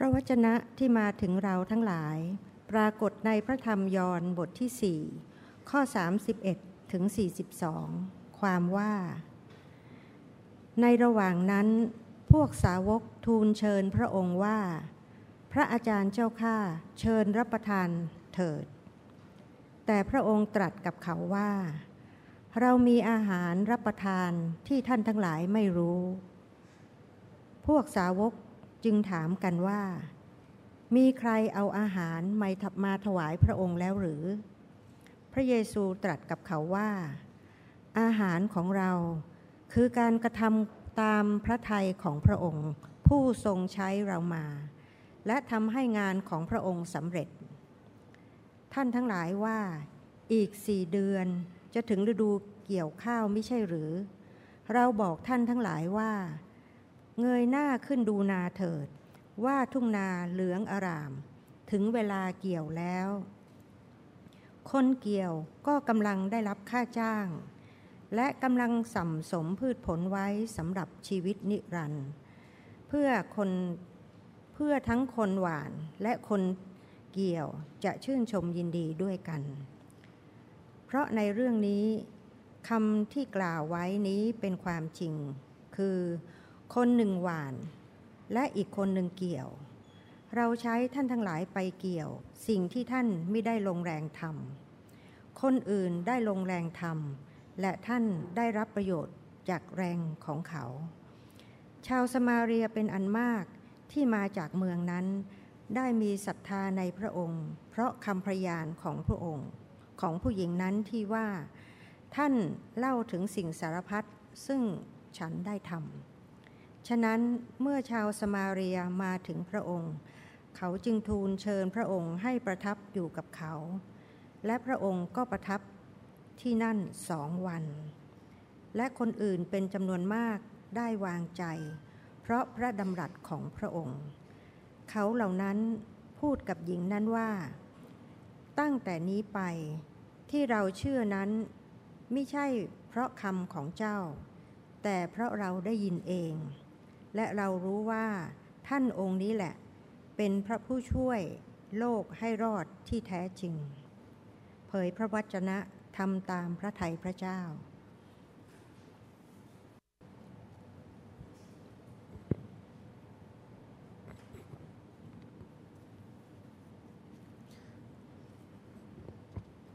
พระวจนะที่มาถึงเราทั้งหลาย ปรากฏในพระธรรมยอห์นบทที่ 4 ข้อ 31 ถึง 42 ความว่า ในระหว่างนั้นพวกสาวกทูลเชิญพระองค์ว่า พระอาจารย์เจ้าข้าเชิญรับประทานเถิด แต่พระองค์ตรัสกับเขาว่า เรามีอาหารรับประทานที่ท่านทั้งหลายไม่รู้ พวกสาวก จึงถามกันว่า มีใครเอาอาหารมามาถวายพระองค์แล้วหรือ พระเยซูตรัสกับเขาว่า อาหารของเราคือการกระทำตามพระทัยของพระองค์ ผู้ทรงใช้เรามา และทำให้งานของพระองค์สำเร็จ ท่านทั้งหลายว่า อีกสี่เดือนจะถึงฤดูเกี่ยวข้าวไม่ใช่หรือ เราบอกท่านทั้งหลายว่า เงยหน้าขึ้นดูนาเถิด ว่าทุ่งนาเหลืองอาราม ถึงเวลาเกี่ยวแล้ว คนเกี่ยวก็กำลังได้รับค่าจ้าง และกำลังสั่มสมพืชผลไว้สำหรับชีวิตนิรันดร์เพื่อคนเพื่อทั้งคนหวานและคนเกี่ยวจะชื่นชมยินดีด้วยกัน เพราะในเรื่องนี้คำที่กล่าวไว้นี้เป็นความจริง คือ คนหนึ่งหวาน และอีกคนหนึ่งเกี่ยว เราใช้ท่านทั้งหลายไปเกี่ยว สิ่งที่ท่านไม่ได้ลงแรงทำคนอื่นได้ลงแรงทำและท่านได้รับประโยชน์จากแรงของเขา ชาวสมาเรียเป็นอันมากที่มาจากเมืองนั้น ได้มีศรัทธาในพระองค์ เพราะคำพยานของพระองค์ ของผู้หญิงนั้นที่ว่า ท่านเล่าถึงสิ่งสารพัดซึ่งฉันได้ทำ ฉะนั้นเมื่อชาวสมาเรียมาถึงพระองค์ เขาจึงทูลเชิญพระองค์ให้ประทับอยู่กับเขา และพระองค์ก็ประทับที่นั่นสองวัน และคนอื่นเป็นจำนวนมากได้วางใจ เพราะพระดำรัสของพระองค์ เขาเหล่านั้นพูดกับหญิงนั้นว่า ตั้งแต่นี้ไปที่เราเชื่อนั้นไม่ใช่เพราะคำของเจ้า แต่เพราะเราได้ยินเอง และเรารู้ว่าท่านองค์นี้แหละ เป็นพระผู้ช่วยโลกให้รอดที่แท้จริง เผยพระวจนะทำตามพระทัยพระเจ้า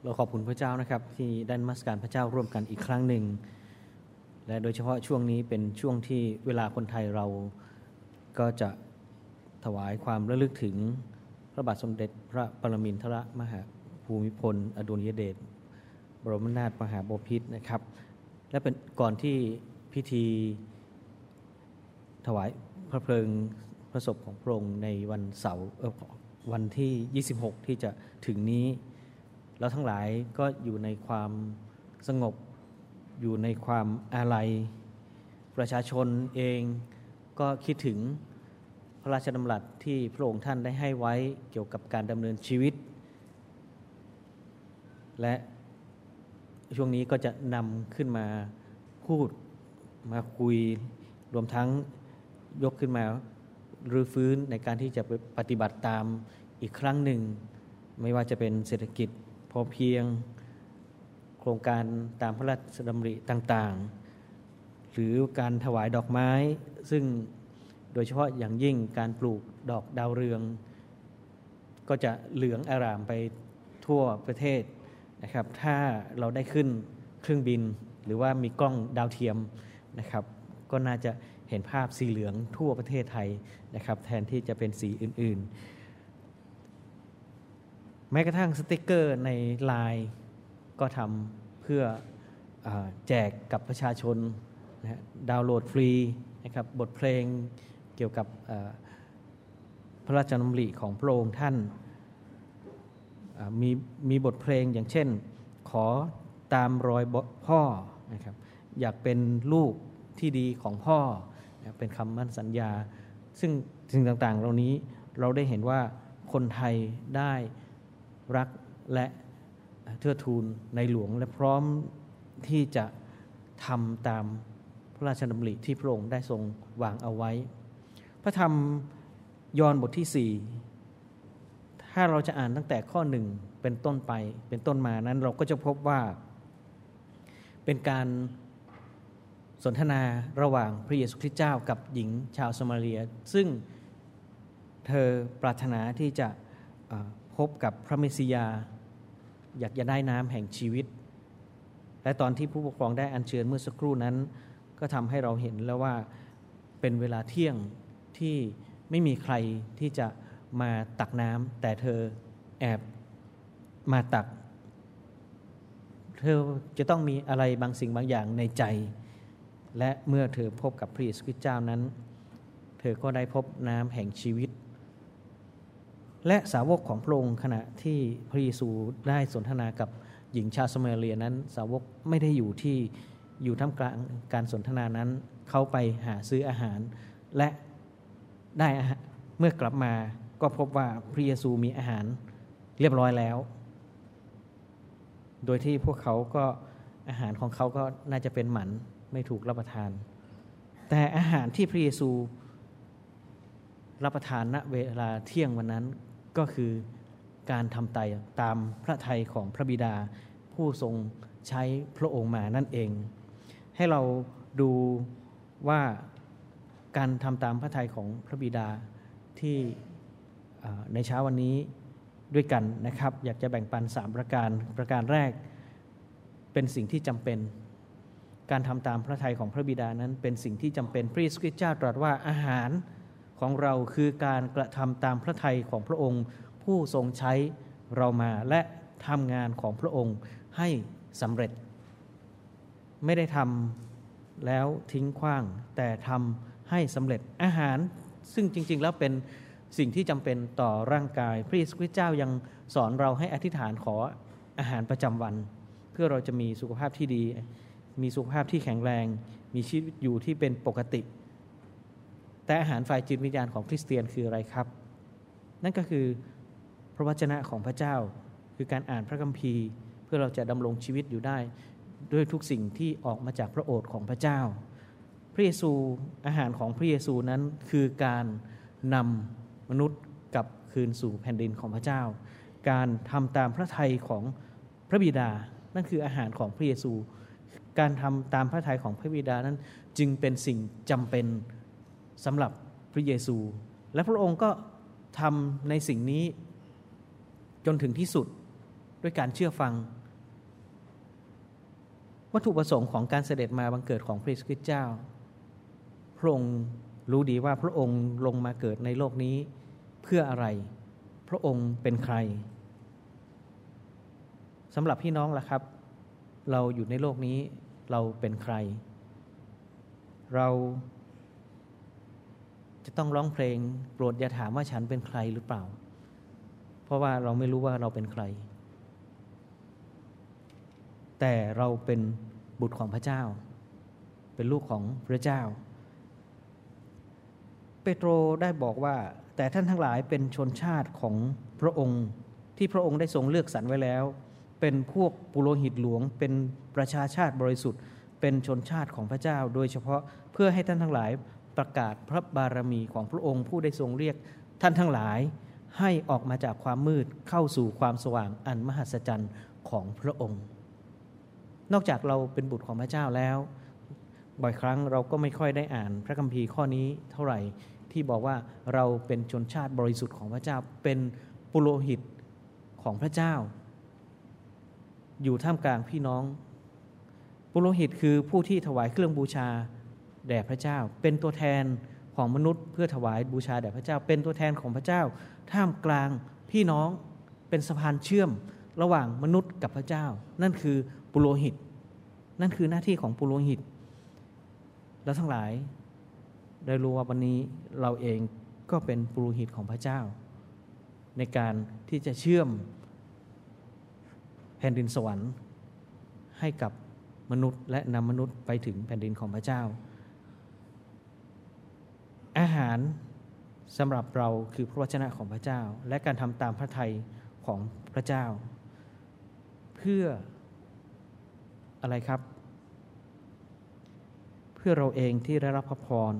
เราขอบคุณพระเจ้านะครับ ที่ได้นมัสการพระเจ้าร่วมกันอีกครั้งหนึ่ง และโดยเฉพาะช่วงนี้เป็นช่วงที่เวลาคนไทยเราก็จะถวายความระลึกถึงพระบาทสมเด็จพระปรมินทรมหาภูมิพล อดุลยเดชบรมนาถมหาบพิตรนะครับ และเป็นก่อนที่พิธีถวายพระเพลิงพระศพของพระองค์ในวันเสาร์วันที่ 26 ที่จะถึงนี้เราทั้งหลายก็อยู่ในความสงบ อยู่ในความอาลัย ประชาชนเองก็คิดถึงพระราชดำรัสที่พระองค์ท่านได้ให้ไว้เกี่ยวกับการดำเนินชีวิต และช่วงนี้ก็จะนำขึ้นมาพูดมาคุยรวมทั้งยกขึ้นมารื้อฟื้นในการที่จะปฏิบัติตามอีกครั้งหนึ่ง ไม่ว่าจะเป็นเศรษฐกิจพอเพียง โครงการตามพระราชดำริต่างๆ หรือการถวายดอกไม้ ซึ่งโดยเฉพาะอย่างยิ่งการปลูกดอกดาวเรือง ก็จะเหลืองอารามไปทั่วประเทศนะครับถ้าเราได้ขึ้นเครื่องบิน หรือว่ามีกล้องดาวเทียมนะครับก็น่าจะเห็นภาพสีเหลืองทั่วประเทศไทยนะครับแทนที่จะเป็นสีอื่นๆ แม้กระทั่งสติกเกอร์ในลายก็ทำ เพื่ออแจกกับประชาชนนะดาวน์โหลดฟรีนะครับบทเพลงเกี่ยวกับพระราชดำริของพระองค์ท่านมีมีบทเพลงอย่างเช่น ขอตามรอยพ่อนะครับอยากเป็นลูกที่ดีของพ่อเป็นคำมั่นสัญญา ซึ่งสิ่งต่างๆ เหล่านี้เราได้เห็นว่าคนไทยได้รักและ เทือทูลในหลวงและพร้อมที่จะทำตามพระราชดำริที่พระองค์ได้ทรงวางเอาไว้ พระธรรมยอห์นบทที่สี่ถ้าเราจะอ่านตั้งแต่ข้อหนึ่งเป็นต้นไปเป็นต้นมานั้นเราก็จะพบว่า เป็นการสนทนาระหว่างพระเยซูคริสต์เจ้ากับหญิงชาวสมาเรีย ซึ่งเธอปรารถนาที่จะพบกับพระเมสสิยา อยากจะได้น้ำแห่งชีวิต และตอนที่ผู้ปกครองได้อัญเชิญเมื่อสักครู่นั้น ก็ทำให้เราเห็นแล้วว่าเป็นเวลาเที่ยงที่ไม่มีใครที่จะมาตักน้ำแต่เธอแอบมาตัก เธอจะต้องมีอะไรบางสิ่งบางอย่างในใจ และเมื่อเธอพบกับพระเยซูคริสต์เจ้านั้น เธอก็ได้พบน้ำแห่งชีวิต และสาวกของพระองค์ขณะที่พระเยซูได้สนทนากับหญิงชาวสมาเรียนั้น สาวกไม่ได้อยู่ที่อยู่ท่ามกลางการสนทนานั้น เขาไปหาซื้ออาหาร และได้เมื่อกลับมาก็พบว่าพระเยซูมีอาหารเรียบร้อยแล้ว โดยที่พวกเขาก็อาหารของเขาก็น่าจะเป็นหมันไม่ถูกรับประทาน แต่อาหารที่พระเยซูรับประทานณเวลาเที่ยงวันนั้น ก็คือการทำไตตามพระทัยของพระบิดา ผู้ทรงใช้พระองค์มานั่นเอง ให้เราดูว่าการทำตามพระทัยของพระบิดาที่ในเช้าวันนี้ด้วยกันนะครับ อยากจะแบ่งปัน 3 ประการประการแรกเป็นสิ่งที่จำเป็น การทำตามพระทัยของพระบิดานั้นเป็นสิ่งที่จำเป็นพระเยซูคริสต์เจ้าตรัสว่าอาหาร ของเราคือการกระทำตามพระทัยของพระองค์ ผู้ทรงใช้เรามาและทำงานของพระองค์ให้สำเร็จ ไม่ได้ทำแล้วทิ้งขว้างแต่ทำให้สำเร็จอาหาร ซึ่งจริง ๆ แล้วเป็นสิ่งที่จำเป็นต่อร่างกาย พระเยซูคริสต์เจ้ายังสอนเราให้อธิษฐานขออาหารประจำวัน เพื่อเราจะมีสุขภาพที่ดี มีสุขภาพที่แข็งแรง มีชีวิตอยู่ที่เป็นปกติ แต่อาหารฝ่ายจิตวิญญาณของคริสเตียนคืออะไรครับ นั่นก็คือพระวจนะของพระเจ้า คือการอ่านพระคัมภีร์ เพื่อเราจะดำรงชีวิตอยู่ได้ ด้วยทุกสิ่งที่ออกมาจากพระโอษฐ์ของพระเจ้า พระเยซูอาหารของพระเยซูนั้นคือการนำมนุษย์กับคืนสู่แผ่นดินของพระเจ้า การทำตามพระทัยของพระบิดา นั่นคืออาหารของพระเยซู การทำตามพระทัยของพระบิดานั้นจึงเป็นสิ่งจำเป็น สำหรับพระเยซู และพระองค์ก็ทำในสิ่งนี้จนถึงที่สุดด้วยการเชื่อฟัง วัตถุประสงค์ของการเสด็จมาบังเกิดของพระคริสต์เจ้า พระองค์รู้ดีว่าพระองค์ลงมาเกิดในโลกนี้เพื่ออะไร พระองค์เป็นใครสำหรับพี่น้องล่ะครับ เราอยู่ในโลกนี้เราเป็นใคร เรา จะต้องร้องเพลง โปรดอย่าถามว่าฉันเป็นใครหรือเปล่า เพราะว่าเราไม่รู้ว่าเราเป็นใคร แต่เราเป็นบุตรของพระเจ้า เป็นลูกของพระเจ้า เปโตรได้บอกว่า แต่ท่านทั้งหลายเป็นชนชาติของพระองค์ ที่พระองค์ได้ทรงเลือกสรรไว้แล้ว เป็นพวกปุโรหิตหลวง เป็นประชาชาติบริสุทธิ์ เป็นชนชาติของพระเจ้า โดยเฉพาะเพื่อให้ท่านทั้งหลาย ประกาศพระบารมีของพระองค์ผู้ได้ทรงเรียกท่านทั้งหลายให้ออกมาจากความมืดเข้าสู่ความสว่างอันมหัศจรรย์ของพระองค์ นอกจากเราเป็นบุตรของพระเจ้าแล้ว บ่อยครั้งเราก็ไม่ค่อยได้อ่านพระคัมภีร์ข้อนี้เท่าไหร่ที่บอกว่าเราเป็นชนชาติบริสุทธิ์ของพระเจ้าเป็นปุโรหิตของพระเจ้า อยู่ท่ามกลางพี่น้อง ปุโรหิตคือผู้ที่ถวายเครื่องบูชา แด่พระเจ้า เป็นตัวแทนของมนุษย์ เพื่อถวายบูชาแด่พระเจ้า เป็นตัวแทนของพระเจ้า ท่ามกลางพี่น้องเป็นสะพานเชื่อมระหว่างมนุษย์กับพระเจ้า นั่นคือปุโรหิต นั่นคือหน้าที่ของปุโรหิต แล้วทั้งหลายได้รู้ว่าวันนี้เราเองก็เป็นปุโรหิตของพระเจ้า ในการที่จะเชื่อมแผ่นดินสวรรค์ให้กับมนุษย์และนำมนุษย์ไปถึงแผ่นดินของพระเจ้า อาหารสำหรับเราคือพระวจนะของพระเจ้า และการทำตามพระทัยของพระเจ้า เพื่ออะไรครับ เพื่อเราเองที่ได้รับพระพร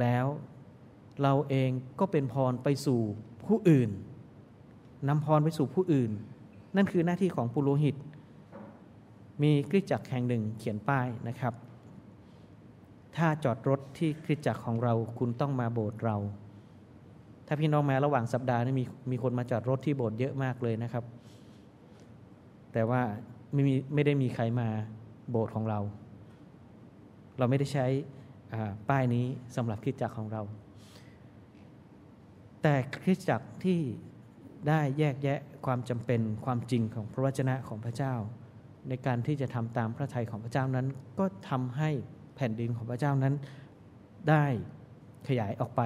แล้วเราเองก็เป็นพรไปสู่ผู้อื่นนำพรไปสู่ผู้อื่น นั่นคือหน้าที่ของปุโรหิต มีคริสจักรแห่งหนึ่งเขียนป้ายนะครับ ถ้าจอดรถที่คริสจักรของเราคุณต้องมาโบสถ์เรา ถ้าพี่น้องมาระหว่างสัปดาห์นี่มีมีคนมาจอดรถที่โบสถ์เยอะมากเลยนะครับ แต่ว่าไม่มีไม่ได้มีใครมาโบสถ์ของเรา เราไม่ได้ใช้ป้ายนี้สำหรับคริสจักรของเรา แต่คริสจักรที่ได้แยกแยะความจำเป็นความจริงของพระวจนะของพระเจ้า ในการที่จะทำตามพระทัยของพระเจ้านั้นก็ทำให้ แผ่นดินของพระเจ้านั้นได้ขยายออกไป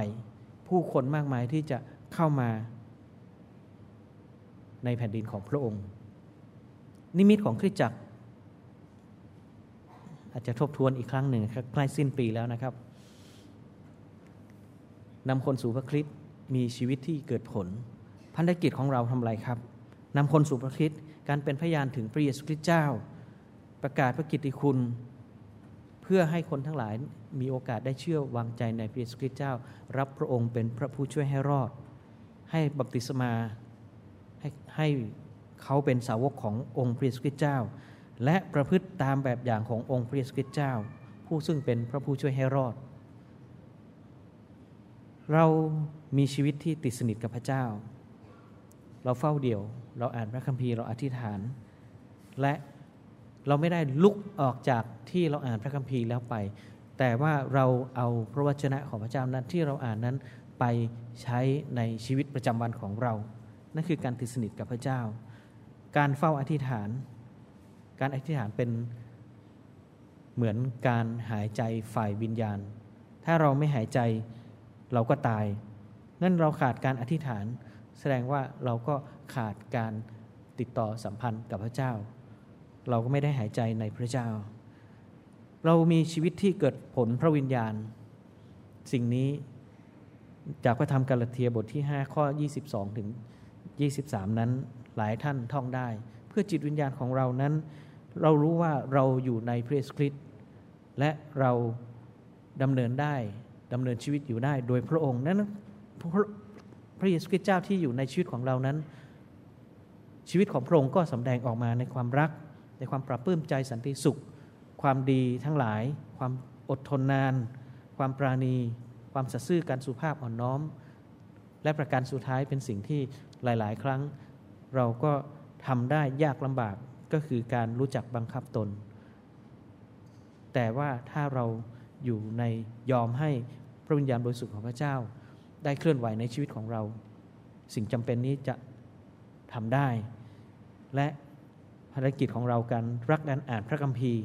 ผู้คนมากมายที่จะเข้ามาในแผ่นดินของพระองค์ นิมิตของคริสตจักร อาจจะทบทวนอีกครั้งหนึ่งครับใกล้สิ้นปีแล้วนะครับนำคนสู่พระคริสต์มีชีวิตที่เกิดผล พันธกิจของเราทำอะไรครับนำคนสู่พระคริสต์การเป็นพยานถึงพระเยซูคริสต์เจ้า ประกาศพระกิตติคุณ เพื่อให้คนทั้งหลายมีโอกาสได้เชื่อวางใจในพระเยซูคริสต์เจ้า รับพระองค์เป็นพระผู้ช่วยให้รอด ให้บัพติศมาให้ให้เขาเป็นสาวกขององค์พระเยซูคริสต์เจ้า และประพฤติตามแบบอย่างขององค์พระเยซูคริสต์เจ้า ผู้ซึ่งเป็นพระผู้ช่วยให้รอด เรามีชีวิตที่ติดสนิทกับพระเจ้า เราเฝ้าเดี่ยว เราอ่านพระคัมภีร์เราอธิษฐาน และ เราไม่ได้ลุกออกจากที่เราอ่านพระคัมภีร์แล้วไป แต่ว่าเราเอาพระวจนะของพระเจ้านั้นที่เราอ่านนั้นไปใช้ในชีวิตประจำวันของเรา นั่นคือการติดสนิทกับพระเจ้า การเฝ้าอธิษฐาน การอธิษฐานเป็นเหมือนการหายใจฝ่ายวิญญาณ ถ้าเราไม่หายใจเราก็ตาย นั่นเราขาดการอธิษฐาน แสดงว่าเราก็ขาดการติดต่อสัมพันธ์กับพระเจ้า เราก็ไม่ได้หายใจในพระเจ้า เรามีชีวิตที่เกิดผลพระวิญญาณ สิ่งนี้จากพระธรรมกาลาเทียบทที่ 5 ข้อ 22 ถึง 23 นั้นหลายท่านท่องได้ เพื่อจิตวิญญาณของเรานั้น เรารู้ว่าเราอยู่ในพระเยซูคริสต์และเราดำเนินได้ดำเนินชีวิตอยู่ได้โดยพระองค์นั้นพระเยซูคริสต์เจ้าที่อยู่ในชีวิตของเรานั้น ชีวิตของพระองค์ก็สำแดงออกมาในความรัก ในความปรับปื้มใจสันติสุข ความดีทั้งหลาย ความอดทนนาน ความปราณี ความสัตย์ซื่อการสุภาพอ่อนน้อม และประการสุดท้ายเป็นสิ่งที่หลาย ๆ ครั้ง เราก็ทำได้ยากลำบากก็คือการรู้จักบังคับตน แต่ว่าถ้าเราอยู่ในยอมให้พระวิญญาณบริสุทธิ์ของพระเจ้า ได้เคลื่อนไหวในชีวิตของเรา สิ่งจำเป็นนี้จะทำได้ และ ภารกิจของเราการรักการอ่านพระคัมภีร์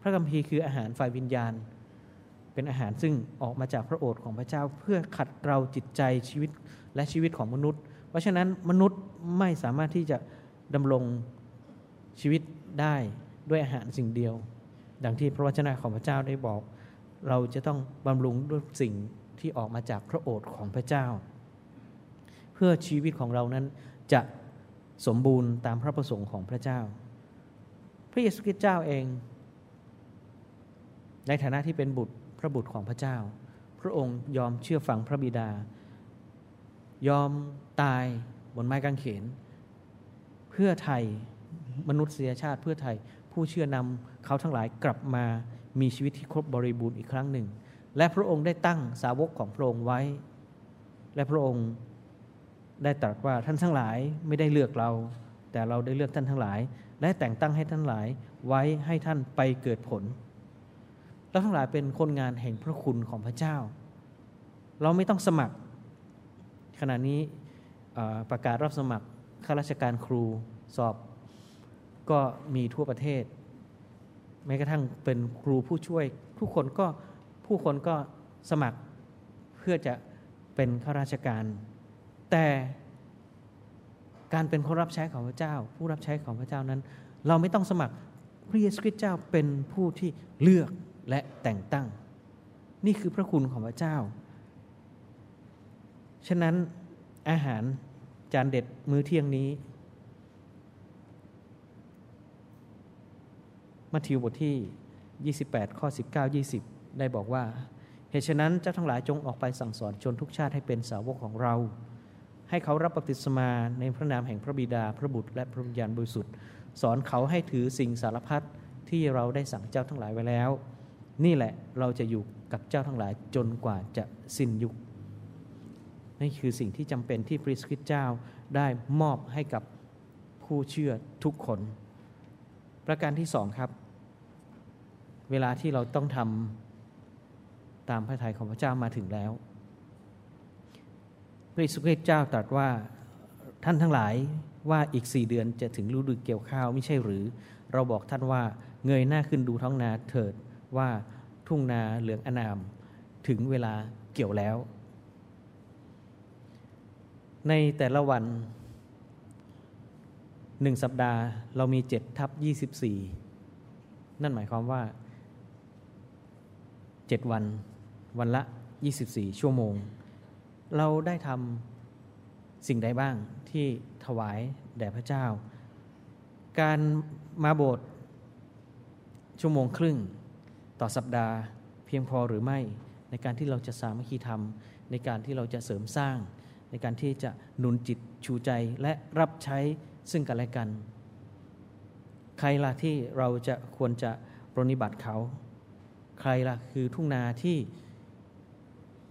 พระคัมภีร์คืออาหารฝ่ายวิญญาณ เป็นอาหารซึ่งออกมาจากพระโอษฐ์ของพระเจ้าเพื่อขัดเราจิตใจชีวิตและชีวิตของมนุษย์ เพราะฉะนั้นมนุษย์ไม่สามารถที่จะดำรงชีวิตได้ด้วยอาหารสิ่งเดียว ดังที่พระวจนะของพระเจ้าได้บอก เราจะต้องบำรุงด้วยสิ่งที่ออกมาจากพระโอษฐ์ของพระเจ้า เพื่อชีวิตของเรานั้นจะสมบูรณ์ตามพระประสงค์ของพระเจ้า ระเยซูคริสต์เจ้าเอง ในฐานะที่เป็นบุตรพระบุตรของพระเจ้า พระองค์ยอมเชื่อฟังพระบิดา ยอมตายบนไม้กางเขน เพื่อไทยมนุษยชาติเพื่อไทยผู้เชื่อนำเขาทั้งหลายกลับมามีชีวิตที่ครบบริบูรณ์อีกครั้งหนึ่ง และพระองค์ได้ตั้งสาวกของพระองค์ไว้ และพระองค์ได้ตรัสว่าท่านทั้งหลายไม่ได้เลือกเรา แต่เราได้เลือกท่านทั้งหลาย และแต่งตั้งให้ท่านหลายไว้ให้ท่านไปเกิดผลเราทั้งหลายเป็นคนงานแห่งพระคุณของพระเจ้า เราไม่ต้องสมัคร ขณะนี้ประกาศรับสมัครข้าราชการครูสอบก็มีทั่วประเทศ แม้กระทั่งเป็นครูผู้ช่วย ทุกคนก็ผู้คนก็สมัครเพื่อจะเป็นข้าราชการ แต่ การเป็นคนรับใช้ของพระเจ้า ผู้รับใช้ของพระเจ้านั้น เราไม่ต้องสมัครพระเยซูคริสต์เจ้าเป็นผู้ที่เลือกและแต่งตั้ง นี่คือพระคุณของพระเจ้า ฉะนั้นอาหารจานเด็ดมื้อเที่ยงนี้มัทธิวบทที่ 28 ข้อ 19 20 ได้บอกว่า เหเหตุฉะนั้นเจ้าทั้งหลายจงออกไปสั่งสอนชนทุกชาติให้เป็นสาวกของเรา ให้เขารับบัพติศมาในพระนามแห่งพระบิดาพระบุตรและพระวิญญาณบริสุทธิ์ สอนเขาให้ถือสิ่งสารพัดที่เราได้สั่งเจ้าทั้งหลายไว้แล้ว นี่แหละเราจะอยู่กับเจ้าทั้งหลายจนกว่าจะสิ้นยุคนี่คือสิ่งที่จำเป็นที่พระคริสต์เจ้าได้มอบให้กับผู้เชื่อทุกคน ประการที่สองครับ เวลาที่เราต้องทำตามพระทัยของพระเจ้ามาถึงแล้ว พระเยซูคริสต์เจ้าตรัสว่าท่านทั้งหลายว่าอีกสี่เดือนจะถึงฤดูเกี่ยวข้าวไม่ใช่หรือ เราบอกท่านว่าเงยหน้าขึ้นดูท้องนาเถิดว่าทุ่งนาเหลืองอนาม ถึงเวลาเกี่ยวแล้ว ในแต่ละวันหนึ่งสัปดาห์เรามีเจ็ดทับยี่สิบสี่นั่นหมายความว่าเจ็ดวัน วันละยี่สิบสี่ชั่วโมง เราได้ทำสิ่งใดบ้างที่ถวายแด่พระเจ้า การมาโบสถ์ชั่วโมงครึ่งต่อสัปดาห์เพียงพอหรือไม่ ในการที่เราจะสามัคคีธรรม ในการที่เราจะเสริมสร้าง ในการที่จะหนุนจิตชูใจและรับใช้ซึ่งกันและกัน ใครล่ะที่เราจะควรจะปรนิบัติเขา ใครล่ะคือทุ่งนาที่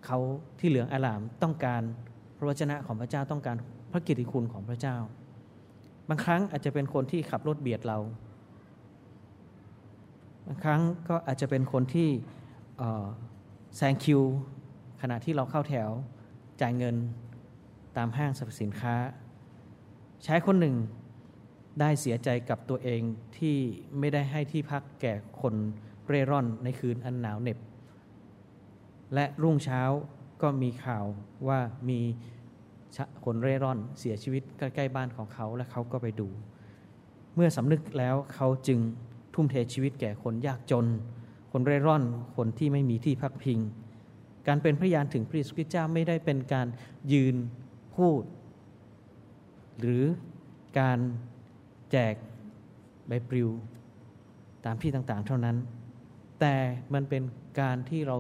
เขาที่เหลืองอลามต้องการพระวจนะของพระเจ้าต้องการพระกิตติคุณของพระเจ้า บางครั้งอาจจะเป็นคนที่ขับรถเบียดเรา บางครั้งก็อาจจะเป็นคนที่แซงคิวขณะที่เราเข้าแถวจ่ายเงินตามห้างสรรพสินค้า ใชายคนหนึ่งได้เสียใจกับตัวเองที่ไม่ได้ให้ที่พักแก่คนเร่ร่อนในคืนอันหนาวเหน็บ และรุ่งเช้าก็มีข่าวว่ามีคนเร่ร่อนเสียชีวิตใกล้ๆบ้านของเขาและเขาก็ไปดู เมื่อสำนึกแล้วเขาจึงทุ่มเทชีวิตแก่คนยากจน คนเร่ร่อนคนที่ไม่มีที่พักพิง การเป็นพระยานถึงพระเยซูคริสต์เจ้าไม่ได้เป็นการยืนพูด หรือการแจกใบปลิวตามที่ต่างๆ เท่านั้น แต่มันเป็นการที่เรา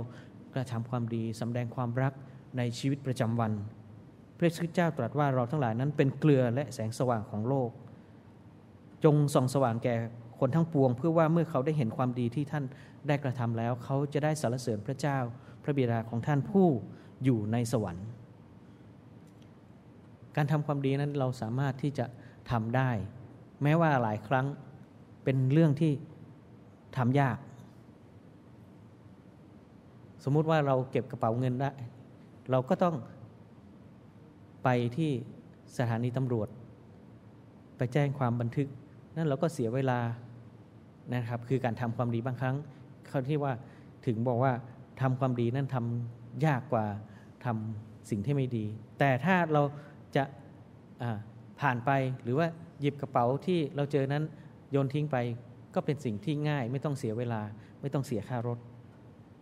กระทำความดีสำแดงความรักในชีวิตประจำวัน พระคิดเจ้าตรัสว่าเราทั้งหลายนั้นเป็นเกลือและแสงสว่างของโลก จงส่องสว่างแก่คนทั้งปวง เพื่อว่าเมื่อเขาได้เห็นความดีที่ท่านได้กระทำแล้ว เขาจะได้สรรเสริญพระเจ้า พระบิดาของท่านผู้อยู่ในสวรรค์ การทำความดีนั้นเราสามารถที่จะทำได้ แม้ว่าหลายครั้งเป็นเรื่องที่ทำยาก สมมุติว่าเราเก็บกระเป๋าเงินได้ เราก็ต้องไปที่สถานีตำรวจ ไปแจ้งความบันทึก นั่นเราก็เสียเวลานะครับ คือการทำความดีบางครั้งเขาที่ว่าถึงบอกว่าทำความดีนั่นทำยากกว่าทำสิ่งที่ไม่ดี แต่ถ้าเราจะผ่านไปหรือว่าหยิบกระเป๋าที่เราเจอนั้นโยนทิ้งไป ก็เป็นสิ่งที่ง่าย ไม่ต้องเสียเวลา ไม่ต้องเสียค่ารถ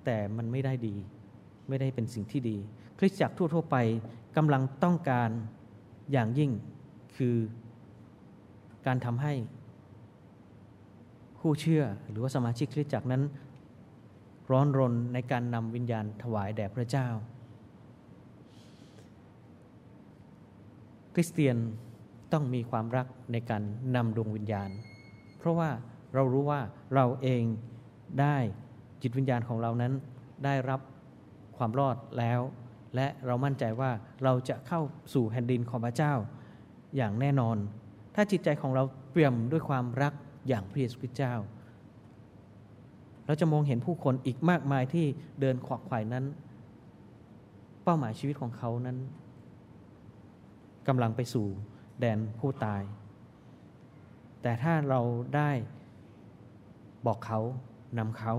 แต่มันไม่ได้ดี ไม่ได้เป็นสิ่งที่ดี คริสตจักรทั่ว ๆ ไปกำลังต้องการอย่างยิ่งคือการทำให้ผู้เชื่อหรือว่าสมาชิกคริสตจักรนั้น ร้อนรนในการนำวิญญาณถวายแด่พระเจ้า คริสเตียนต้องมีความรักในการนำดวงวิญญาณ เพราะว่าเรารู้ว่าเราเองได้ จิตวิญญาณของเรานั้นได้รับความรอดแล้ว และเรามั่นใจว่าเราจะเข้าสู่แผ่นดินของพระเจ้าอย่างแน่นอน ถ้าจิตใจของเราเปี่ยมด้วยความรักอย่างพระเยซูคริสต์เจ้า เราจะมองเห็นผู้คนอีกมากมายที่เดินขวักไขว่นั้น เป้าหมายชีวิตของเขานั้นกำลังไปสู่แดนผู้ตาย แต่ถ้าเราได้บอกเขานำเขา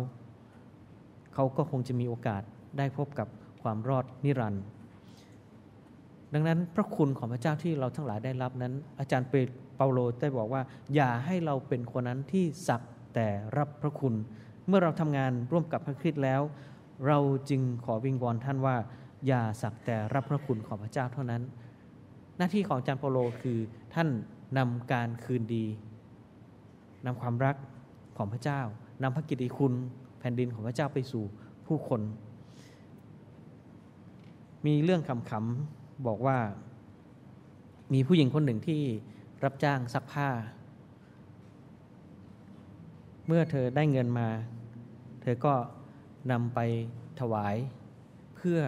เขาก็คงจะมีโอกาสได้พบกับความรอดนิรันดร์ดังนั้นพระคุณของพระเจ้าที่เราทั้งหลายได้รับนั้น อาจารย์เปเปาโลได้บอกว่า อย่าให้เราเป็นคนนั้นที่สักแต่รับพระคุณ เมื่อเราทำงานร่วมกับพระคริสต์แล้ว เราจึงขอวิงวอนท่านว่า อย่าสักแต่รับพระคุณของพระเจ้าเท่านั้น หน้าที่ของอาจารย์เปโลคือท่านนำการคืนดีนำความรักของพระเจ้านำพระกิตติคุณ ผ่นดินของพระเจ้าไปสู่ผู้คน มีเรื่องคำๆบอกว่า มีผู้หญิงคนหนึ่งที่รับจ้างซักผ้า เมื่อเธอได้เงินมา เธอก็นำไปถวาย เพื่อ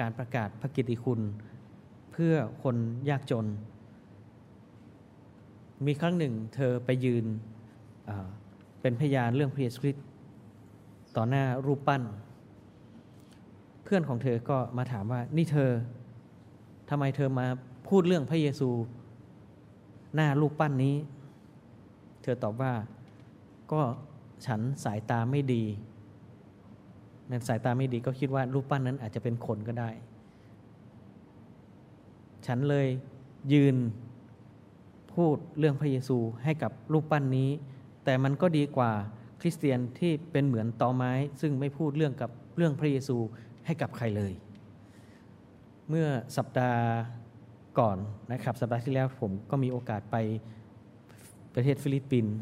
การประกาศพระกิตติคุณ เพื่อคนยากจน มีครั้งหนึ่งเธอไปยืนเป็นพยานเรื่องพระเยซูคริสต์ ต่อหน้ารูปปั้น เพื่อนของเธอก็มาถามว่านี่เธอทำไมเธอมาพูดเรื่องพระเยซู หน้ารูปปั้นนี้ เธอตอบว่าก็ฉันสายตาไม่ดีในสายตาไม่ดีก็คิดว่ารูปปั้นนั้นอาจจะเป็นคนก็ได้ ฉันเลยยืนพูดเรื่องพระเยซูให้กับรูปปั้นนี้ แต่มันก็ดีกว่า คริสเตียนที่เป็นเหมือนตอไม้ ซึ่งไม่พูดเรื่องกับเรื่องพระเยซูให้กับใครเลย เมื่อสัปดาห์ก่อนนะครับ สัปดาห์ที่แล้วผมก็มีโอกาสไปประเทศฟิลิปปินส์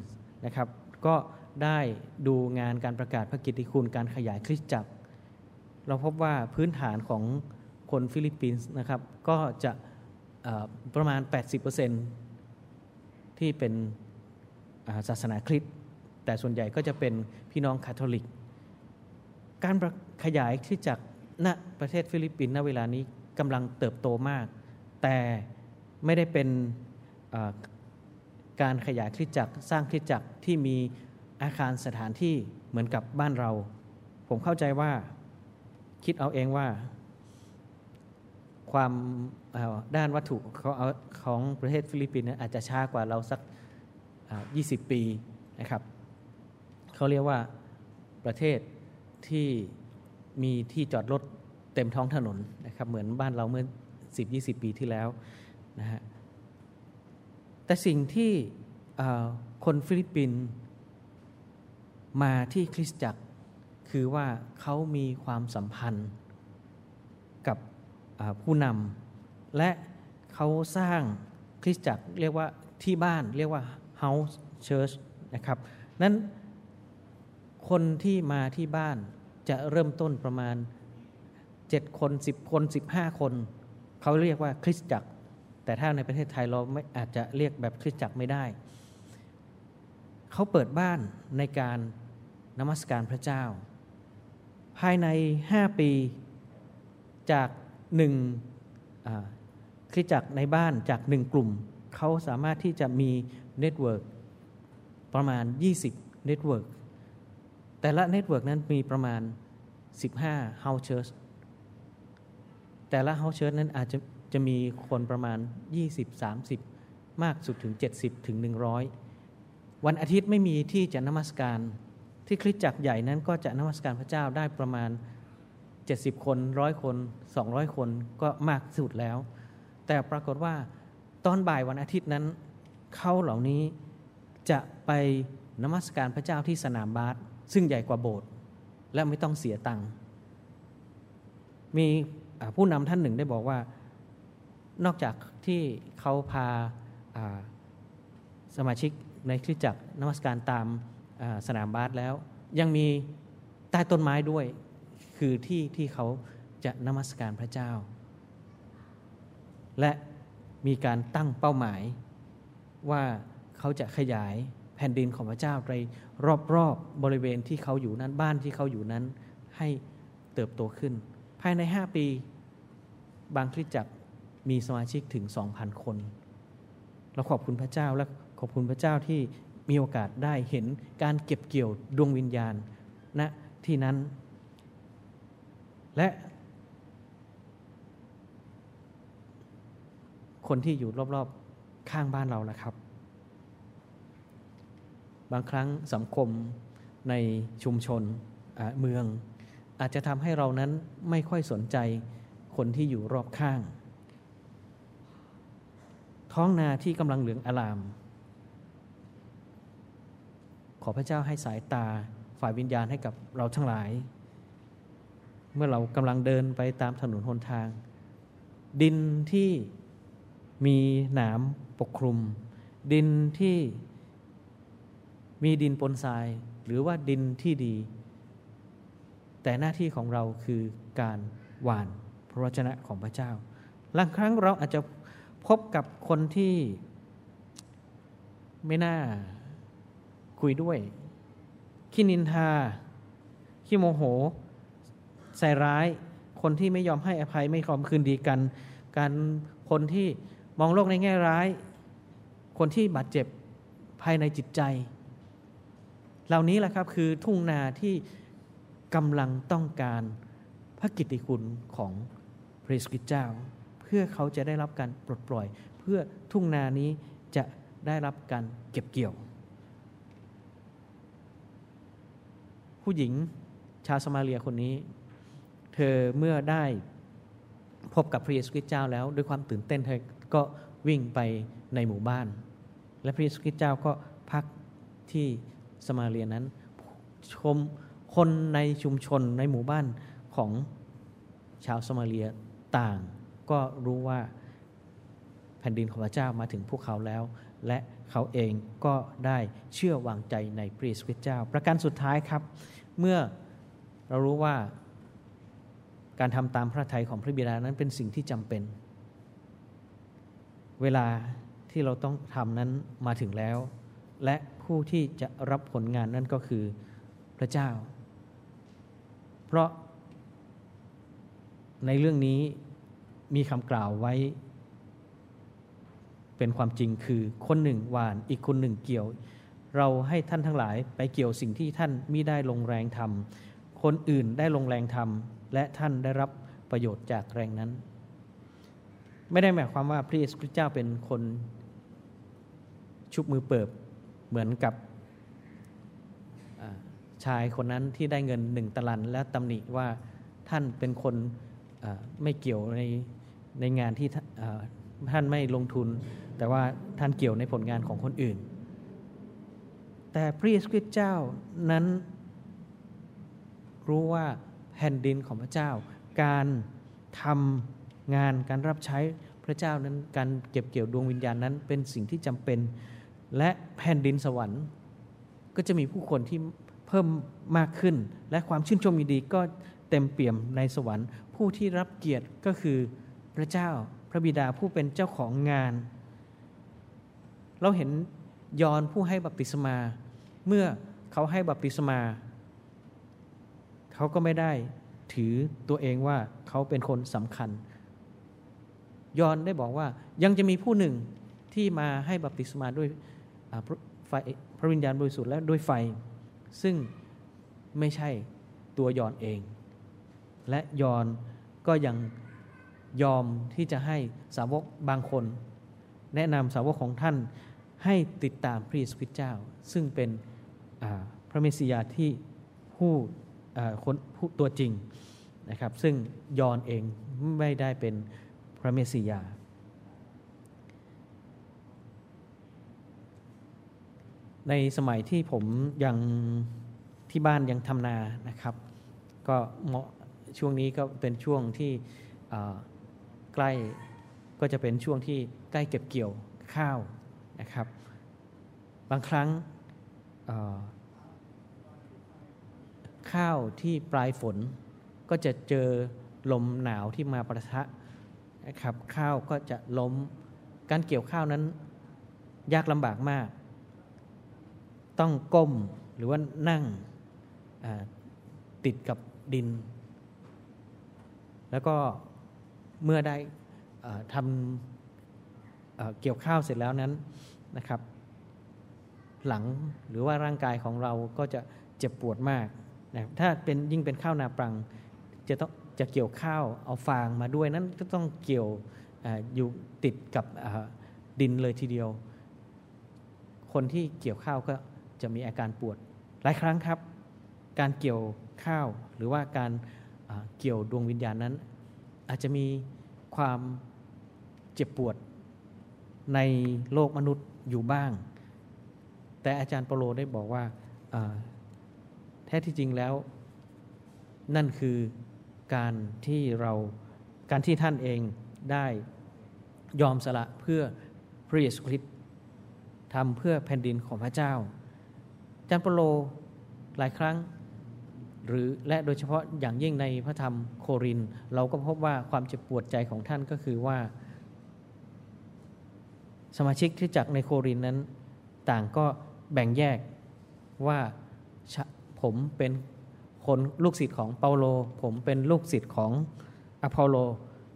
นะครับ ก็ได้ดูงานการประกาศพระกิตติคุณการขยายคริสตจักร เราพบว่าพื้นฐานของคนฟิลิปปินส์นะครับ ก็จะประมาณ 80%ที่เป็นศาสนาคริสต์ แต่ส่วนใหญ่ก็จะเป็นพี่น้องคาทอลิก การขยายคริสตจักรณประเทศฟิลิปปินส์ณเวลานี้กำลังเติบโตมาก แต่ไม่ได้เป็นการขยายคริสตจักรสร้างคริสตจักรที่มีอาคารสถานที่เหมือนกับบ้านเรา ผมเข้าใจว่าคิดเอาเองว่า ความด้านวัตถุขอาของประเทศฟิลิปปินส์อาจจะช้ากว่าเราสัก 20 ปีนะครับ เขาเรียกว่าประเทศที่มีที่จอดรถเต็มท้องถนนนะครับเหมือนบ้านเราเมื่อ 10-20 ปีที่แล้วนะฮะแต่สิ่งที่คนฟิลิปปินส์มาที่คริสตจักร คือว่าเขามีความสัมพันธ์กับผู้นำและเขาสร้างคริสตจักรเรียกว่าที่บ้านเรียกว่า house church นะครับนั้น คนที่มาที่บ้านจะเริ่มต้นประมาณ7คน10คน15คน เขาเรียกว่าคริสตจักร แต่ถ้าในประเทศไทยเราไม่อาจจะเรียกแบบคริสตจักรไม่ได้ เขาเปิดบ้านในการนมัสการพระเจ้า ภายในห้าปีจากหนึ่งคริสตจักรในบ้านจากหนึ่งกลุ่ม เขาสามารถที่จะมี network ประมาณ 20 network แต่ละ network นั้นมีประมาณ 15 house church แต่ละ house church นั้นอาจจะจะมีคนประมาณ 20-30 มากสุดถึง70ถึง100 วันอาทิตย์ไม่มีที่จะนมัสการ ที่คริสตจักรใหญ่นั้นก็จะนมัสการพระเจ้าได้ประมาณ 70 คนร้อยคน 200 คนก็มากสุดแล้ว แต่ปรากฏว่าตอนบ่ายวันอาทิตย์นั้นเขาเหล่านี้จะไปนมัสการพระเจ้าที่สนามบาส ซึ่งใหญ่กว่าโบสถ์และไม่ต้องเสียตังค์มีผู้นำท่านหนึ่งได้บอกว่า นอกจากที่เขาพาสมาชิกในคริสตจักรนมัสการตามสนามบาสแล้ว ยังมีใต้ต้นไม้ด้วย คือที่ที่เขาจะนมัสการพระเจ้า และมีการตั้งเป้าหมายว่าเขาจะขยาย แผ่นดินของพระเจ้าไปรอบๆบบริเวณที่เขาอยู่นั้นบ้านที่เขาอยู่นั้นให้เติบโตขึ้น ภายใน 5 ปี บางคริสตจักรมีสมาชิกถึง 2,000 คนเราขอบคุณพระเจ้าและขอบคุณพระเจ้าที่มีโอกาสได้เห็นการเก็บเกี่ยวดวงวิญญาณณนะที่นั้น และ คนที่อยู่รอบๆข้างบ้านเรานะครับ บางครั้งสังคมในชุมชนเมือง อาจจะทำให้เรานั้นไม่ค่อยสนใจคนที่อยู่รอบข้าง ท้องนาที่กำลังเหลืองอลาม ขอพระเจ้าให้สายตาฝ่ายวิญญาณให้กับเราทั้งหลาย เมื่อเรากำลังเดินไปตามถนนหนทาง ดินที่มีหนามปกคลุม ดินที่ มีดินปนทรายหรือว่าดินที่ดี แต่หน้าที่ของเราคือการหว่านโปรระวจนะของพระเจ้าบางครั้งเราอาจจะพบกับคนที่ไม่น่าคุยด้วย ขี้นินทา ขี้โมโห ใส่ร้าย คนที่ไม่ยอมให้อภัยไม่ยอมคืนดีกัน การคนที่มองโลกในแง่ร้าย คนที่บาดเจ็บภายในจิตใจ เหล่านี้แหละครับคือทุ่งนาที่กำลังต้องการพระกิตติคุณของพระสกิเจ้า เพื่อเขาจะได้รับการปลดปล่อย เพื่อทุ่งนานี้จะได้รับการเก็บเกี่ยว ผู้หญิงชาวสมาเลียคนนี้ เธอเมื่อได้พบกับพระเยซูคริสต์เจ้าแล้ว ด้วยความตื่นเต้นเธอก็วิ่งไปในหมู่บ้าน และพระเยซูคริสต์เจ้าก็พักที่ สมาเลียนั้น ชมคนในชุมชนในหมู่บ้านของชาวสมาเลียต่าง ก็รู้ว่าแผ่นดินของพระเจ้ามาถึงพวกเขาแล้ว และเขาเองก็ได้เชื่อวางใจในพระเยซูคริสต์เจ้า ประการสุดท้ายครับ เมื่อเรารู้ว่าการทำตามพระทัยของพระบิดานั้นเป็นสิ่งที่จำเป็น เวลาที่เราต้องทำนั้นมาถึงแล้ว และ ผู้ที่จะรับผลงานนั่นก็คือพระเจ้า เพราะในเรื่องนี้มีคำกล่าวไว้ เป็นความจริงคือคนหนึ่งหวานอีกคนหนึ่งเกี่ยว เราให้ท่านทั้งหลายไปเกี่ยวสิ่งที่ท่านมิได้ลงแรงทำคนอื่นได้ลงแรงทำและท่านได้รับประโยชน์จากแรงนั้น ไม่ได้หมายความว่าพระเยซูคริสต์เจ้าเป็นคนชุบมือเปิบ เหมือนกับชายคนนั้นที่ได้เงินหนึ่งตลัน และตำหนิว่าท่านเป็นคนไม่เกี่ยวในในงานที่ท่านไม่ลงทุน แต่ว่าท่านเกี่ยวในผลงานของคนอื่น แต่พระเยซูคริสต์เจ้านั้นรู้ว่าแผ่นดินของพระเจ้า การทำงานการรับใช้พระเจ้านั้นการเก็บเกี่ยวดวงวิญญาณนั้นเป็นสิ่งที่จำเป็น และแผ่นดินสวรรค์ ก็จะมีผู้คนที่เพิ่มมากขึ้น และความชื่นชมยินดีก็เต็มเปี่ยมในสวรรค์ ผู้ที่รับเกียรติก็คือพระเจ้าพระบิดาผู้เป็นเจ้าของงาน เราเห็นยอนผู้ให้บัพติศมา เมื่อเขาให้บัพติศมา เขาก็ไม่ได้ถือตัวเองว่าเขาเป็นคนสำคัญ ยอนได้บอกว่ายังจะมีผู้หนึ่งที่มาให้บัพติศมาด้วย ไฟพระวิญญาณบริสุทธิ์และด้วยไฟ ซึ่งไม่ใช่ตัวยอนเอง และยอนก็ยังยอมที่จะให้สาวกบางคน แนะนำสาวกของท่านให้ติดตามพระเยซูคริสต์เจ้า ซึ่งเป็นพระเมสสิยาที่ผู้คนผู้ตัวจริงนะครับ ซึ่งยอนเองไม่ได้เป็นพระเมสสิยา ในสมัยที่ผมยังที่บ้านยังทำนานะครับ ก็เหมาะช่วงนี้ก็เป็นช่วงที่ใกล้ก็จะเป็นช่วงที่ใกล้เก็บเกี่ยวข้าวนะครับ บางครั้งข้าวที่ปลายฝนก็จะเจอลมหนาวที่มาประทะนะครับข้าวก็จะล้มการเกี่ยวข้าวนั้นยากลำบากมาก ต้องก้มหรือว่านั่งติดกับดิน แล้วก็เมื่อได้ทำเกี่ยวข้าวเสร็จแล้วนั้นนะครับ หลังหรือว่าร่างกายของเราก็จะเจ็บปวดมากนะถ้าเป็นยิ่งเป็นข้าวนาปรังจะต้องจะเกี่ยวข้าวเอาฟางมาด้วยนั้นก็ต้องเกี่ยวออยู่ติดกับดินเลยทีเดียว คนที่เกี่ยวข้าวก็ จะมีอาการปวดหลายครั้งครับ การเกี่ยวข้าวหรือว่าการเกี่ยวดวงวิญญาณนั้น อาจจะมีความเจ็บปวดในโลกมนุษย์อยู่บ้าง แต่อาจารย์เปโลได้บอกว่าแท้ที่จริงแล้ว นั่นคือการที่เราการที่ท่านเองได้ยอมสละเพื่อพระเยซูคริสต์ทำเพื่อแผ่นดินของพระเจ้าอา จารย์เปโลหลายครั้ง หรือและโดยเฉพาะอย่างยิ่งในพระธรรมโคริน เราก็พบว่าความเจ็บปวดใจของท่านก็คือว่า สมาชิกที่จักในโครินนั้น ต่างก็แบ่งแยกว่าผมเป็นคนลูกศิษย์ของเปาโล ผมเป็นลูกศิษย์ของอพอลโล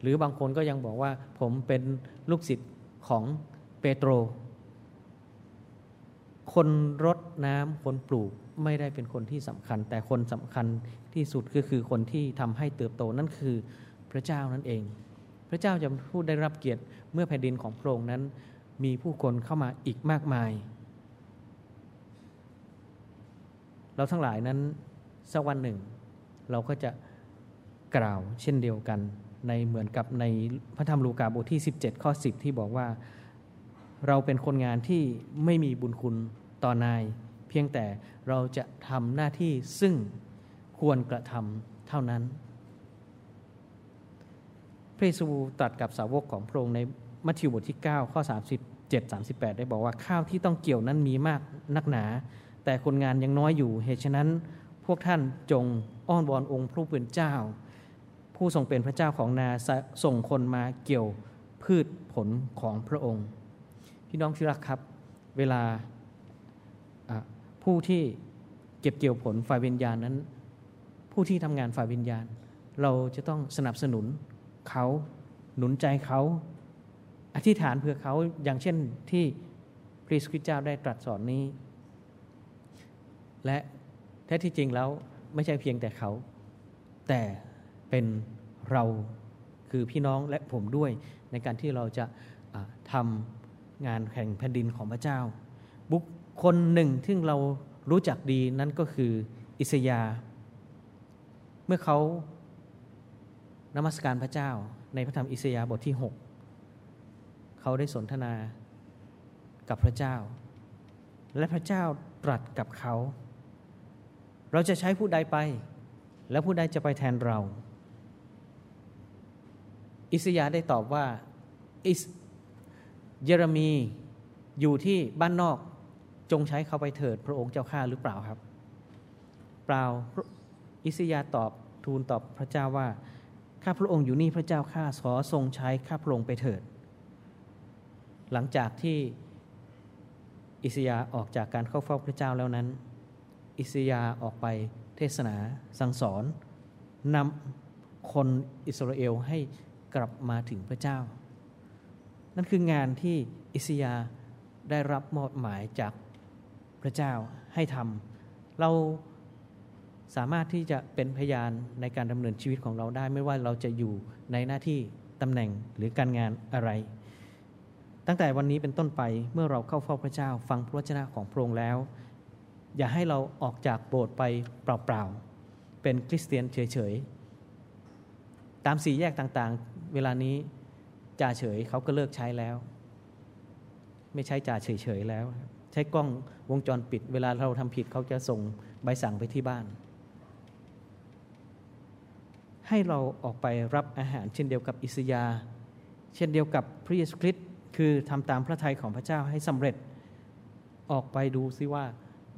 หรือบางคนก็ยังบอกว่าผมเป็นลูกศิษย์ของเปโตร คนรดน้ำคนปลูกไม่ได้เป็นคนที่สำคัญ แต่คนสำคัญที่สุดก็คือคนที่ทำให้เติบโตนั่นคือพระเจ้านั่นเอง พระเจ้าจะพูดได้รับเกียรติเมื่อแผ่นดินของพระองค์นั้น มีผู้คนเข้ามาอีกมากมาย เราทั้งหลายนั้นสักวันหนึ่ง เราก็จะกล่าวเช่นเดียวกัน ในเหมือนกับในพระธรรมลูกาบทที่ 17 ข้อ 10 ที่บอกว่า เราเป็นคนงานที่ไม่มีบุญคุณต่อนาย เพียงแต่เราจะทำหน้าที่ซึ่งควรกระทำเท่านั้น พระเยซูตรัสกับสาวกของพระองค์ในมัทธิวบทที่ 9 ข้อ 37 38 ได้บอกว่าข้าวที่ต้องเกี่ยวนั้นมีมากนักหนา แต่คนงานยังน้อยอยู่เหตุฉะนั้น พวกท่านจงอ้อนวอนองค์พระผู้เป็นเจ้า ผู้ทรงเป็นพระเจ้าของนาส่งคนมาเกี่ยวพืชผลของพระองค์ พี่น้องที่รักครับ เวลาผู้ที่เก็บเกี่ยวผลฝ่ายวิญญาณนั้น ผู้ที่ทำงานฝ่ายวิญญาณ เราจะต้องสนับสนุนเขาหนุนใจเขาอธิษฐานเพื่อเขาอย่างเช่นที่พระคริสต์เจ้าได้ตรัสสอนนี้ และแท้ที่จริงแล้วไม่ใช่เพียงแต่เขา แต่เป็นเราคือพี่น้องและผมด้วยในการที่เราจะทำ งานแห่งแผ่นดินของพระเจ้า บุคคลหนึ่งที่เรารู้จักดีนั่นก็คืออิสยา เมื่อเขานมัสการพระเจ้าในพระธรรมอิสยาบทที่ 6 เขาได้สนทนากับพระเจ้า และพระเจ้าตรัสกับเขา เราจะใช้ผู้ใดไป และผู้ใดจะไปแทนเรา อิสยาได้ตอบว่าอิส เยเรมีอยู่ที่บ้านนอกจงใช้เขาไปเถิดพระองค์เจ้าข้าหรือเปล่าครับ เปล่าอิสยาตอบทูลตอบพระเจ้าว่าข้าพระองค์อยู่นี่พระเจ้าข้าขอทรงใช้ข้าพระองค์ไปเถิด หลังจากที่อิสยาออกจากการเข้าเฝ้าพระเจ้าแล้วนั้น อิสยาออกไปเทศนาสั่งสอนนำคนอิสราเอลให้กลับมาถึงพระเจ้า นั่นคืองานที่อิสยาได้รับมอบหมายจากพระเจ้าให้ทำเราสามารถที่จะเป็นพยานในการดำเนินชีวิตของเราได้ ไม่ว่าเราจะอยู่ในหน้าที่ตำแหน่งหรือการงานอะไร ตั้งแต่วันนี้เป็นต้นไปเมื่อเราเข้าเฝ้าพระเจ้า ฟังพระวจนะของพระองค์แล้ว อย่าให้เราออกจากโบสถ์ไปเปล่าๆเป็นคริสเตียนเฉยๆตามสี่แยกต่างๆ เวลานี้ จ่าเฉยเขาก็เลิกใช้แล้ว ไม่ใช้จ่าเฉยๆแล้ว ใช้กล้องวงจรปิด เวลาเราทำผิดเขาจะส่งใบสั่งไปที่บ้าน ให้เราออกไปรับอาหารเช่นเดียวกับอิสยา เช่นเดียวกับพระเยซูคริสต์คือทำตามพระทัยของพระเจ้าให้สำเร็จออกไปดูซิว่า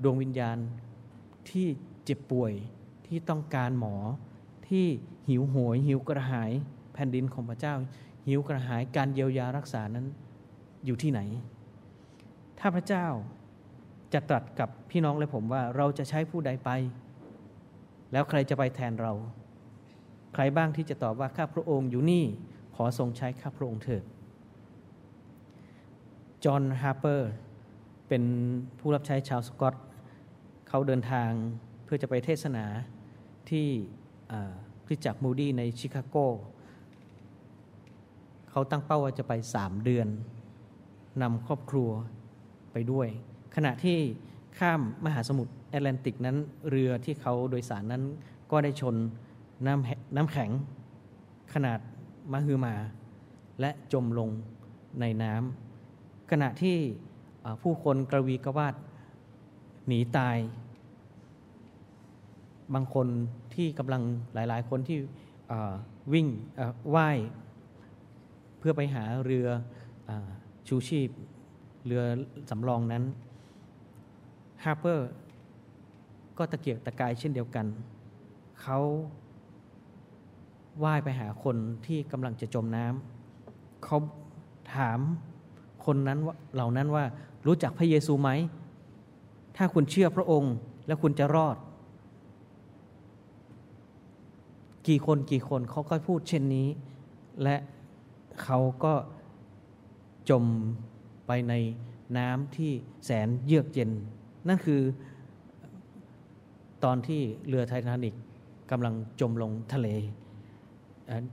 ดวงวิญญาณที่เจ็บป่วยที่ต้องการหมอที่หิวโหยหิวกระหายแผ่นดินของพระเจ้า หิวกระหายการเยียวยารักษานั้นอยู่ที่ไหน ถ้าพระเจ้าจะตรัสกับพี่น้องและผมว่าเราจะใช้ผู้ใดไป แล้วใครจะไปแทนเรา ใครบ้างที่จะตอบว่าข้าพระองค์อยู่นี่ขอทรงใช้ข้าพระองค์เถิดจอห์นฮาร์เปอร์เป็นผู้รับใช้ชาวสกอตเขาเดินทางเพื่อจะไปเทศนาที่คริสจักรมูดี้ในชิคาโก เขาตั้งเป้าว่าจะไปสามเดือนนำครอบครัวไปด้วย ขณะที่ข้ามมหาสมุทรแอตแลนติกนั้นเรือที่เขาโดยสารนั้นก็ได้ชนน้ำน้ำแข็งขนาดมหึมา และจมลงในน้ำขณะที่ผู้คนกระวีกระวาดหนีตาย บางคนที่กำลังหลาย ๆ คนที่วิ่งว่าย พื่อไปหาเรืออชูชีพ เรือสำรองนั้นฮาร์เปอร์ก็ตะเกียกตะกายเช่นเดียวกัน เขาว่ายไปหาคนที่กำลังจะจมน้ำเขาถามคนนั้นเหล่านั้นว่ารู้จักพระเยซูไหม ถ้าคุณเชื่อพระองค์แล้วคุณจะรอด กี่คนกี่คนเขาก็พูดเช่นนี้ และ เขาก็จมไปในน้ำที่แสนเยือกเย็น นั่นคือตอนที่เรือไททานิกกำลังจมลงทะเล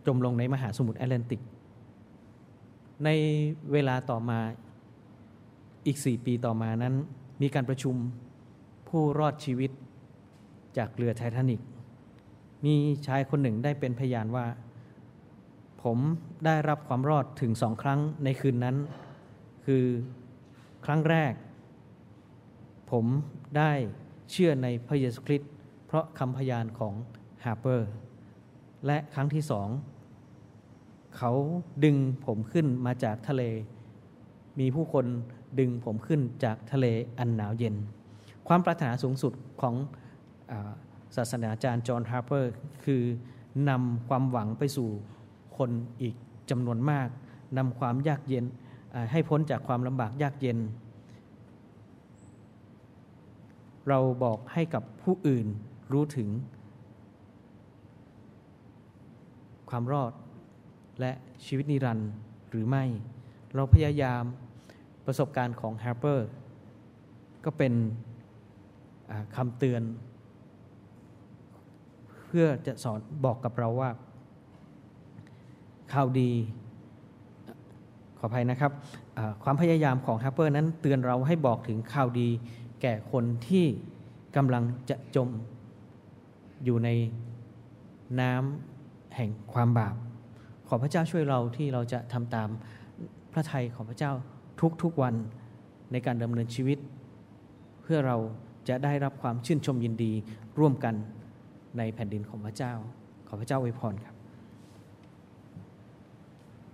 จมลงในมหาสมุทรแอตแลนติก ในเวลาต่อมาอีกสี่ปีต่อมานั้น มีการประชุมผู้รอดชีวิตจากเรือไททานิก มีชายคนหนึ่งได้เป็นพยานว่า ผมได้รับความรอดถึงสองครั้งในคืนนั้น คือครั้งแรก ผมได้เชื่อในพระเยซูคริสต์เพราะคำพยานของฮาร์เปอร์ และครั้งที่สอง เขาดึงผมขึ้นมาจากทะเล มีผู้คนดึงผมขึ้นจากทะเลอันหนาวเย็น ความปรารถนาสูงสุดของศาสนาจารย์จอห์นฮาร์เปอร์ คือนำความหวังไปสู่ คนอีกจำนวนมากนำความยากเย็นให้พ้นจากความลำบากยากเย็น เราบอกให้กับผู้อื่นรู้ถึง ความรอดและชีวิตนิรันดร์หรือไม่ เราพยายามประสบการณ์ของแฮร์เปอร์ก็เป็นคำเตือน เพื่อจะสอนบอกกับเราว่า ข่าวดี ขออภัยนะครับความพยายามของฮัปเปอร์นั้นเตือนเราให้บอกถึงข่าวดี แก่คนที่กำลังจะจมอยู่ในน้ำแห่งความบาป ขอพระเจ้าช่วยเราที่เราจะทำตามพระทัยของพระเจ้าทุกๆวันในการดำเนินชีวิต เพื่อเราจะได้รับความชื่นชมยินดีร่วมกันในแผ่นดินของพระเจ้า ขอพระเจ้าอวยพรครับ